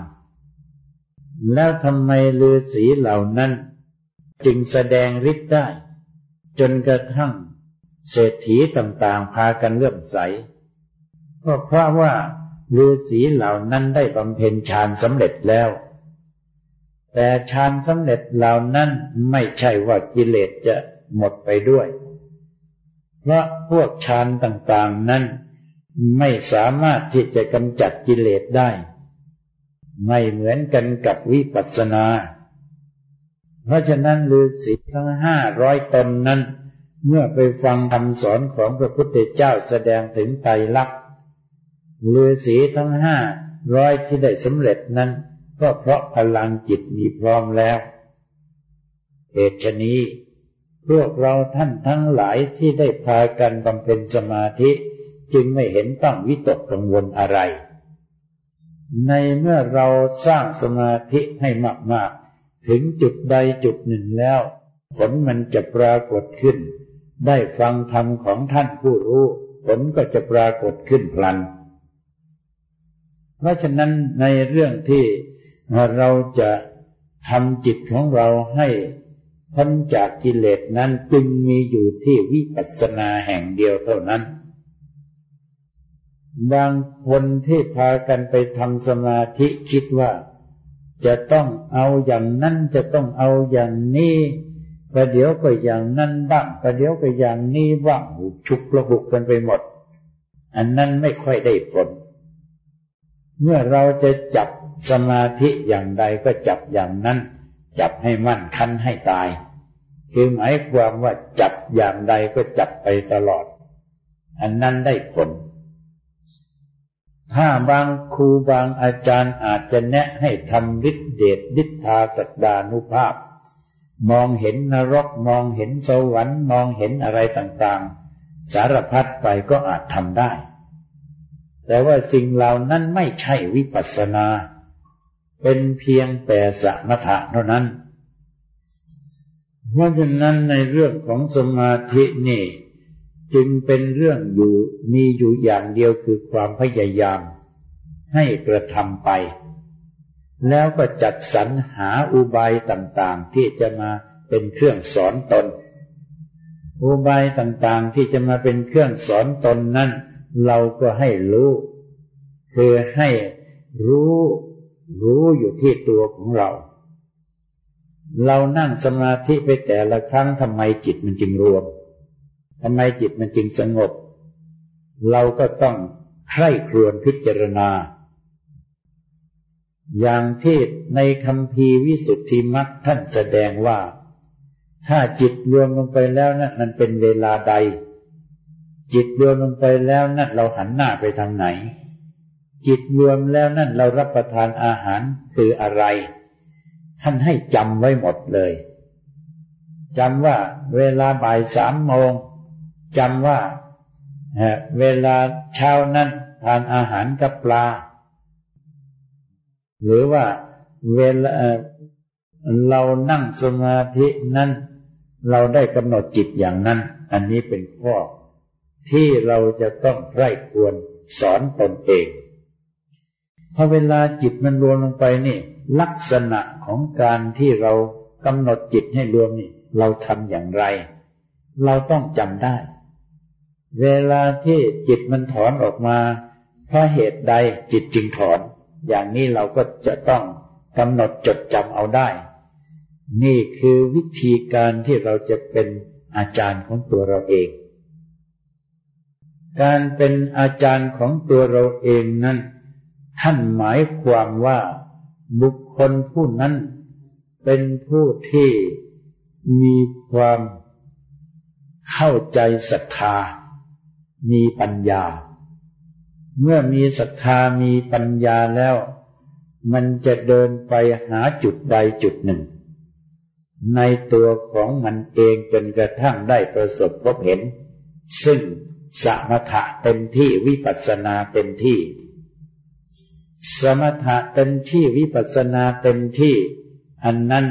แล้วทำไมฤาษีเหล่านั้น จึงแสดงฤทธิ์ได้ จนกระทั่ง เศรษฐีต่างๆพากันเลื่อมใส ก็เพราะว่าฤาษีเหล่านั้นได้บำเพ็ญฌานสำเร็จแล้ว แต่ฌานสำเร็จเหล่านั้นไม่ใช่ว่ากิเลสจะหมดไปด้วย เพราะพวกฌานต่างๆนั้น ไม่สามารถที่จะกำจัดกิเลสได้ ไม่เหมือนกันกับวิปัสสนา เพราะฉะนั้นฤาษีทั้งห้าร้อยตนนั้น เมื่อไปฟังคำสอนของพระพุทธเจ้าแสดงถึงไตรลักษณ์ ฤาษีทั้งห้าร้อยที่ได้สำเร็จนั้น ก็เพราะพลังจิตมีพร้อมแล้วเหตุนี้ พวกเราท่านทั้งหลายที่ได้พากันบำเพ็ญสมาธิจึงไม่เห็นต้องวิตกกังวลอะไร ในเมื่อเราสร้างสมาธิให้มาก ๆ ถึงจุดใดจุดหนึ่งแล้ว ผลมันจะปรากฏขึ้น ได้ฟังธรรมของท่านผู้รู้ ผลก็จะปรากฏขึ้นพลัน เพราะฉะนั้นในเรื่องที่เราจะทำจิตของเราให้พ้นจากกิเลสนั้นจึงมีอยู่ที่วิปัสสนาแห่งเดียวเท่านั้น บางคนที่พากันไปทำสมาธิคิดว่า จะต้องเอาอย่างนั้นจะต้องเอาอย่างนี้ประเดี๋ยวก็อย่างนั้นบ้างประเดี๋ยวก็อย่างนี้บ้างชุกระหุกกันไปหมด อันนั้นไม่ค่อยได้ผล เมื่อเราจะจับสมาธิอย่างใดก็จับอย่างนั้น จับให้มั่นคันให้ตาย คือหมายความว่าจับอย่างใดก็จับไปตลอด อันนั้นได้ผล ถ้าบางครูบางอาจารย์อาจจะแนะให้ทำฤทธิเดชฤทธาสักดานุภาพ มองเห็นนรกมองเห็นสวรรค์มองเห็นอะไรต่างๆ สารพัดไปก็อาจทำได้ แต่ว่าสิ่งเหล่านั้นไม่ใช่วิปัสนา เป็นเพียงแต่สมถะเท่านั้น เพราะฉะนั้นในเรื่องของสมาธินี่ จึงเป็นเรื่องอยู่มีอยู่อย่างเดียวคือความพยายาม ให้กระทำไป แล้วก็จัดสรรหาอุบายต่างๆ ที่จะมาเป็นเครื่องสอนตน อุบายต่างๆที่จะมาเป็นเครื่องสอนตนนั้น เราก็ให้รู้คือให้รู้รู้อยู่ที่ตัวของเรา เรานั่งสมาธิไปแต่ละครั้งทำไมจิตมันจึงรวมทำไมจิตมันจึงสงบ เราก็ต้องใคร่ครวญพิจารณา อย่างที่ในคำพีวิสุทธิมัตท่านแสดงว่า ถ้าจิตรวมลงไปแล้วนั่นมันเป็นเวลาใด จิตรวมลงไปแล้วนั่นเราหันหน้าไปทางไหน จิตรวมแล้วนั่นเรารับประทานอาหารคืออะไร ท่านให้จำไว้หมดเลยจำว่าเวลาบ่ายสามโมงจำว่าเวลาเช้านั้นทานอาหารกับปลา หรือว่าเวลาเรานั่งสมาธินั้น เราได้กำหนดจิตอย่างนั้น อันนี้เป็นข้อ ที่เราจะต้องไร้ควรสอนตนเองพอเวลาจิตมันรวมลงไปนี่ ลักษณะของการที่เรากำหนดจิตให้รวมนี่ เราทำอย่างไร เราต้องจำได้ เวลาที่จิตมันถอนออกมาเพราะเหตุใดจิตจึงถอน อย่างนี้เราก็จะต้องกำหนดจดจำเอาได้ นี่คือวิธีการที่เราจะเป็นอาจารย์ของตัวเราเอง การเป็นอาจารย์ของตัวเราเองนั้น ท่านหมายความว่าบุคคลผู้นั้น เป็นผู้ที่มีความเข้าใจศรัทธา มีปัญญา เมื่อมีศรัทธามีปัญญาแล้ว มันจะเดินไปหาจุดใดจุดหนึ่ง ในตัวของมันเองจนกระทั่งได้ประสบพบเห็น ซึ่ง สมถะเต็มที่วิปัสสนาเต็มที่ สมถะเต็มที่วิปัสสนาเต็มที่ อันนั้น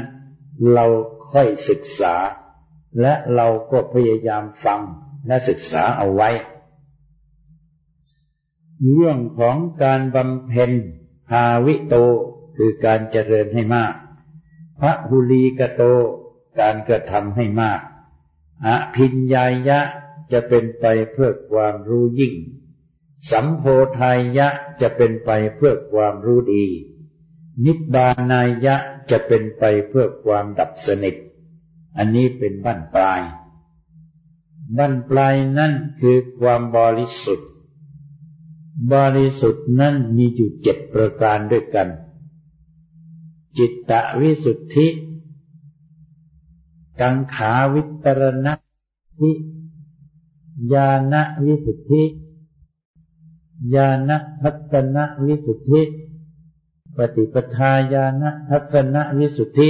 เราค่อยศึกษา และเราก็พยายามฟังและศึกษาเอาไว้ เรื่องของการบำเพ็ญภาวิโตคือการเจริญให้มาก พระหุลีกโต การกระทำให้มากอภิญญายะ จะเป็นไปเพื่อความรู้ยิ่ง สัมโพธายะจะเป็นไปเพื่อความรู้ดี นิบานายะจะเป็นไปเพื่อความดับสนิท อันนี้เป็นบั้นปลาย บั้นปลายนั่นคือความบริสุทธิ์ บริสุทธิ์นั่นมีอยู่เจ็ดประการด้วยกัน จิตตวิสุทธิ กังขาวิตรณะทิ ญาณวิสุทธิญาณทัศนวิสุทธิ ปฏิปทาญาณทัศนวิสุทธิ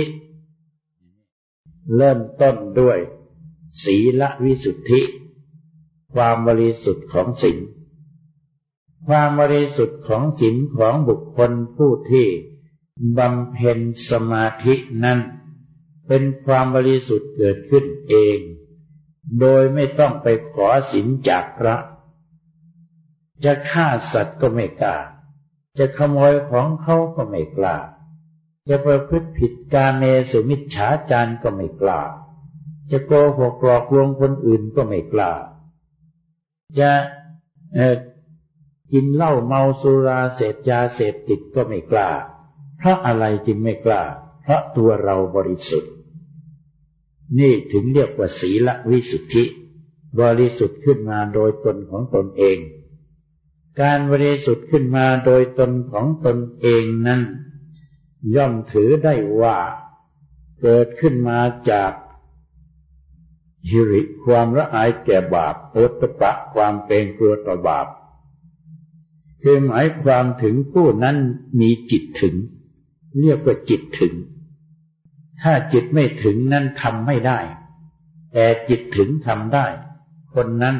เริ่มต้นด้วย ศีลวิสุทธิ ความบริสุทธิ์ของศีลความบริสุทธิ์ของศีลของบุคคลผู้ที่บำเพ็ญสมาธินั้น เป็นความบริสุทธิ์เกิดขึ้นเอง โดยไม่ต้องไปขอศีลจากพระ จะฆ่าสัตว์ก็ไม่กล้า จะขโมยของเขาก็ไม่กล้า จะประพฤติผิดกาเมสุมิจฉาจารก็ไม่กล้า จะโกหกหลอกลวงคนอื่นก็ไม่กล้า จะกินเหล้าเมาสุราเสพยาเสพติดก็ไม่กล้า เพราะอะไรจึงไม่กล้า เพราะตัวเราบริสุทธิ์ นี่ถึงเรียกว่าศีลวิสุทธิ บริสุทธิ์ขึ้นมาโดยตนของตนเอง การบริสุทธิ์ขึ้นมาโดยตนของตนเองนั้น ย่อมถือได้ว่า เกิดขึ้นมาจากฮิริความละอายแก่บาปโอตปะความเป็นกลัวต่อบาป คือหมายความถึงผู้นั้นมีจิตถึง เรียกว่าจิตถึง ถ้าจิตไม่ถึงนั้นทำไม่ได้ แต่จิตถึงทำได้ คนนั้น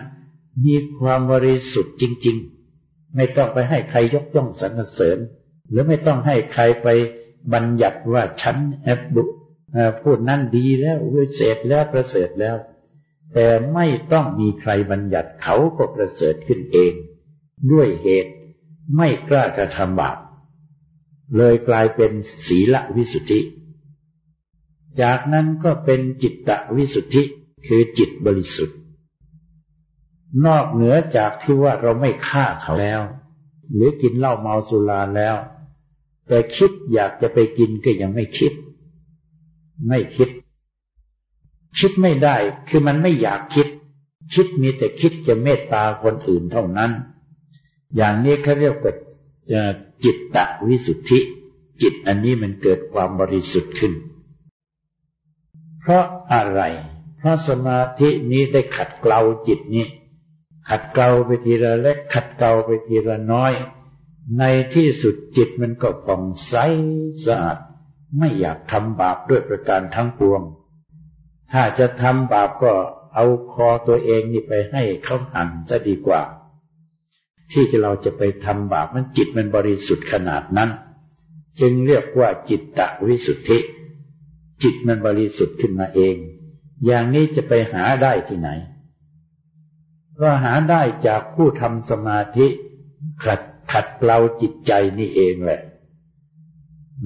มีความบริสุทธิ์จริง ๆ ไม่ต้องไปให้ใครยกย่องสรรเสริญ หรือไม่ต้องให้ใครไปบัญญัติว่าฉันแอบบุพูดนั้นดีแล้ววิเศษแล้วประเสริฐแล้ว แต่ไม่ต้องมีใครบัญญัติเขาก็ประเสริฐขึ้นเอง ด้วยเหตุไม่กล้ากระทำบาปเลยกลายเป็นศีลวิสุทธิ จากนั้นก็เป็นจิตตวิสุทธิคือจิตบริสุทธิ์ นอกเหนือจากที่ว่าเราไม่ฆ่าเขาแล้ว หรือกินเหล้าเมาสุราแล้ว แต่คิดอยากจะไปกินก็ยังไม่คิด ไม่คิด คิดไม่ได้คือมันไม่อยากคิด คิดมีแต่คิดจะเมตตาคนอื่นเท่านั้น อย่างนี้เขาเรียกว่าจิตตวิสุทธิ จิตอันนี้มันเกิดความบริสุทธิ์ขึ้น เพราะอะไร เพราะสมาธินี้ได้ขัดเกลาจิตนี้ ขัดเกลาไปทีละเล็ก ขัดเกลาไปทีละน้อย ในที่สุดจิตมันก็ผ่องใสสะอาด ไม่อยากทำบาปด้วยประการทั้งปวง ถ้าจะทำบาปก็เอาคอตัวเองนี่ไปให้เขาหันจะดีกว่า ที่จะเราจะไปทำบาปมันจิตมันบริสุทธิ์ขนาดนั้น จึงเรียกว่าจิตตวิสุทธิ จิตมันบริสุทธิ์ขึ้นมาเอง อย่างนี้จะไปหาได้ที่ไหน ก็หาได้จากผู้ทำสมาธิขัดขัดเกลาจิตใจนี่เองแหละ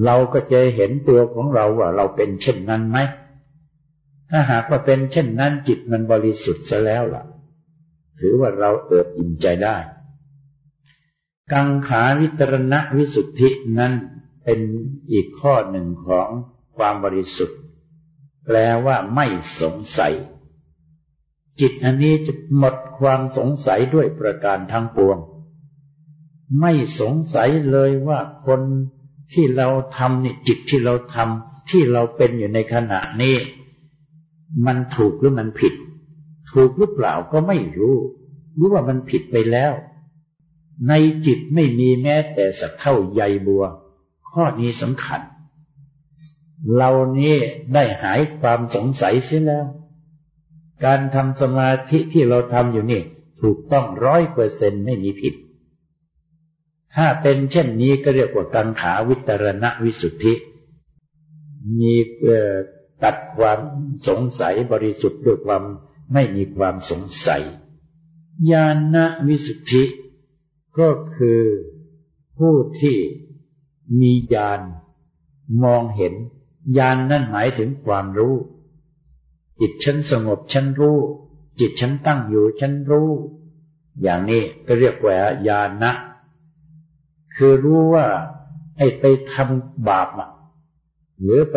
เราก็จะเห็นตัวของเราว่าเราเป็นเช่นนั้นไหม ถ้าหากว่าเป็นเช่นนั้นจิตมันบริสุทธิ์ซะแล้วล่ะ ถือว่าเราเอิบอิ่มใจได้ กังขาวิตรณวิสุทธินั้นเป็นอีกข้อหนึ่งของ ความบริสุทธิ์ แปลว่าไม่สงสัย จิตอันนี้จะหมดความสงสัยด้วยประการทั้งปวง ไม่สงสัยเลยว่าคนที่เราทำนี่จิตที่เราทำที่เราเป็นอยู่ในขณะนี้ มันถูกหรือมันผิด ถูกหรือเปล่าก็ไม่รู้ รู้ว่ามันผิดไปแล้ว ในจิตไม่มีแม้แต่สักเท่าใยบัว ข้อนี้สำคัญ เรานี้ได้หายความสงสัยเสียแล้ว การทำสมาธิที่เราทำอยู่นี่ ถูกต้องร้อยเปอร์เซ็นไม่มีผิด ถ้าเป็นเช่นนี้ก็เรียกว่ากังขาวิตรณวิสุทธิ มีตัดความสงสัยบริสุทธิ์ด้วยความไม่มีความสงสัย ญาณวิสุทธิ ก็คือผู้ที่มีญาณมองเห็น ญาณนนั่นหมายถึงความรู้ จิตฉันสงบฉันรู้ จิตฉันตั้งอยู่ฉันรู้ อย่างนี้ก็เรียกว่าญาณนะ คือรู้ว่าไอ้ไปทำบาปอะหรือไป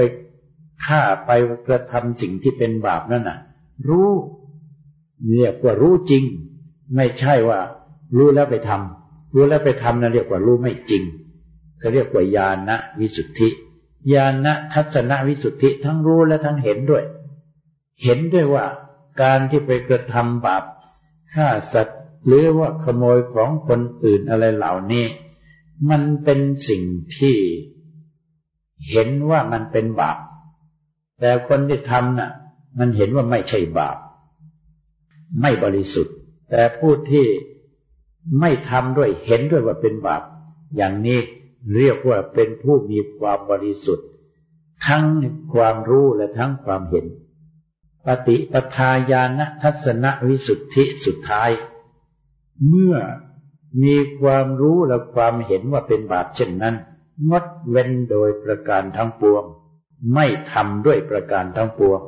ฆ่าไปกระทำสิ่งที่เป็นบาปนั่นน่ะ รู้เรียกว่ารู้จริง ไม่ใช่ว่า รู้แล้วไปทำรู้แล้วไปทำนั่นเรียกว่ารู้ไม่จริงก็เรียกว่าญาณนะวิสุทธิ ญาณทัศนวิสุทธิทั้งรู้และทั้งเห็นด้วย เห็นด้วยว่าการที่ไปกระทำบาปฆ่าสัตว์ หรือว่าขโมยของคนอื่นอะไรเหล่านี้ มันเป็นสิ่งที่เห็นว่ามันเป็นบาป แต่คนที่ทำน่ะ มันเห็นว่าไม่ใช่บาป ไม่บริสุทธิ์ แต่ผู้ที่ไม่ทำด้วยเห็นด้วยว่าเป็นบาป อย่างนี้ เรียกว่าเป็นผู้มีความบริสุทธิ์ ทั้งความรู้และทั้งความเห็น ปฏิปทาญาณทัศนวิสุทธิสุดท้าย เมื่อมีความรู้และความเห็นว่าเป็นบาปเช่นนั้น งดเว้นโดยประการทั้งปวง ไม่ทำด้วยประการทั้งปวง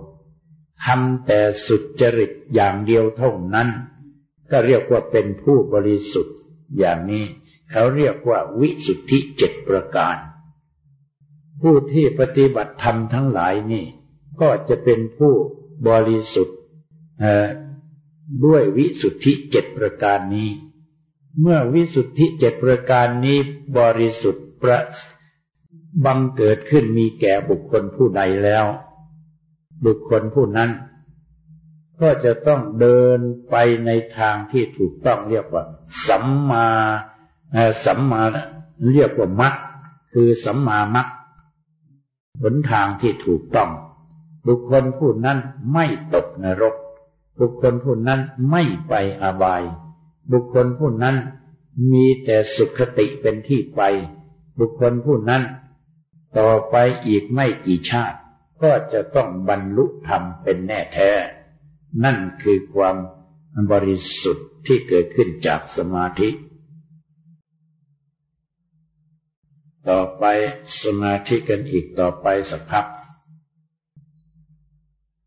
ทำแต่สุจริตอย่างเดียวเท่านั้น ก็เรียกว่าเป็นผู้บริสุทธิ์อย่างนี้ เขาเรียกว่าวิสุทธิเจ็ดประการ ผู้ที่ปฏิบัติธรรมทั้งหลายนี่ ก็จะเป็นผู้บริสุทธิ์ด้วยวิสุทธิเจ็ดประการนี้ เมื่อวิสุทธิเจ็ดประการนี้บริสุทธิ์ประบังเกิดขึ้นมีแก่บุคคลผู้ใดแล้ว บุคคลผู้นั้น ก็จะต้องเดินไปในทางที่ถูกต้องเรียกว่า สัมมา สัมมาเรียกว่ามัคคือสัมมามัคหนทางที่ถูกต้อง บุคคลผู้นั้นไม่ตกนรก บุคคลผู้นั้นไม่ไปอบาย บุคคลผู้นั้นมีแต่สุขติเป็นที่ไป บุคคลผู้นั้น ต่อไปอีกไม่กี่ชาติ ก็จะต้องบรรลุธรรมเป็นแน่แท้ นั่นคือความบริสุทธิ์ที่เกิดขึ้นจากสมาธิ ต่อไปสมาธิกันอีกต่อไปสักพัก